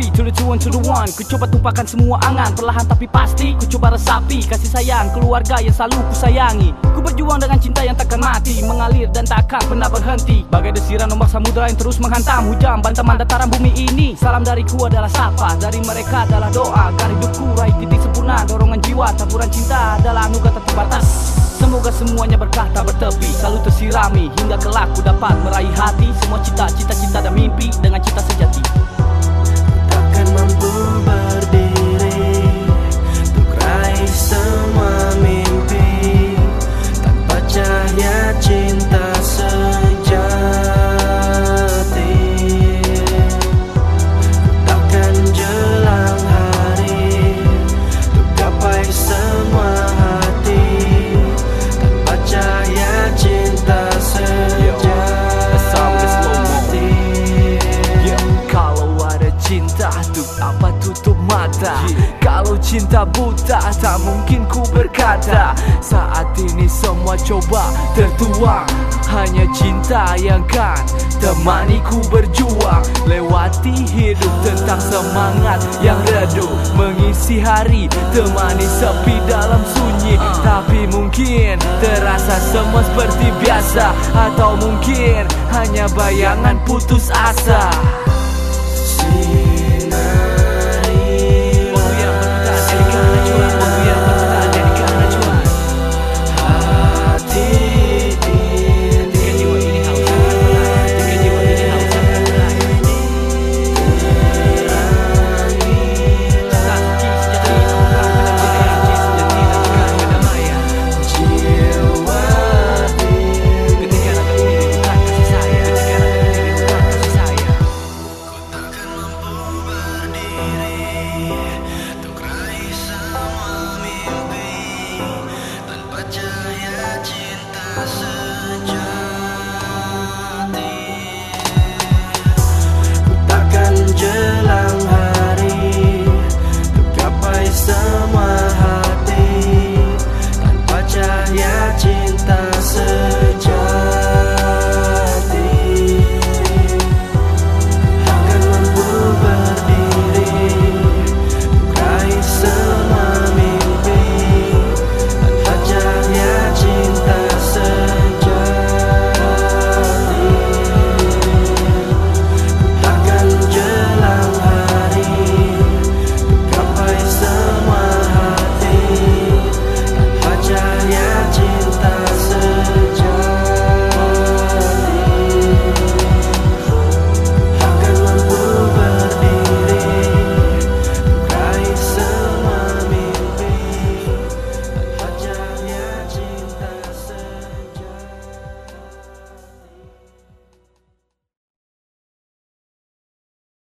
three to the two one to the Ku coba tumpahkan semua angan Perlahan tapi pasti. Ku coba resapi Kasih sayang keluarga yang selalu ku sayangi Ku berjuang dengan cinta yang takkan mati Mengalir dan takkan pernah berhenti. Bagai desiran ombak samudera yang terus menghantam Hujan bantaman dataran bumi ini. Salam dariku adalah sapa Dari mereka adalah doa. Agar hidupku raih titik sempurna Dorongan jiwa taburan cinta adalah anugerah tak terbatas Semoga semuanya berkah tak bertepi Selalu tersirami hingga kelak ku dapat meraih hati. Semua cita-cita cinta Untuk apa tutup mata? Kalau cinta buta Tak mungkin ku berkata Saat ini semua coba tertuang. Hanya cinta yang kan Temani ku berjuang. Lewati hidup tentang semangat yang redup. Mengisi hari Temani sepi dalam sunyi. Tapi mungkin terasa semua seperti biasa. Atau mungkin hanya bayangan putus asa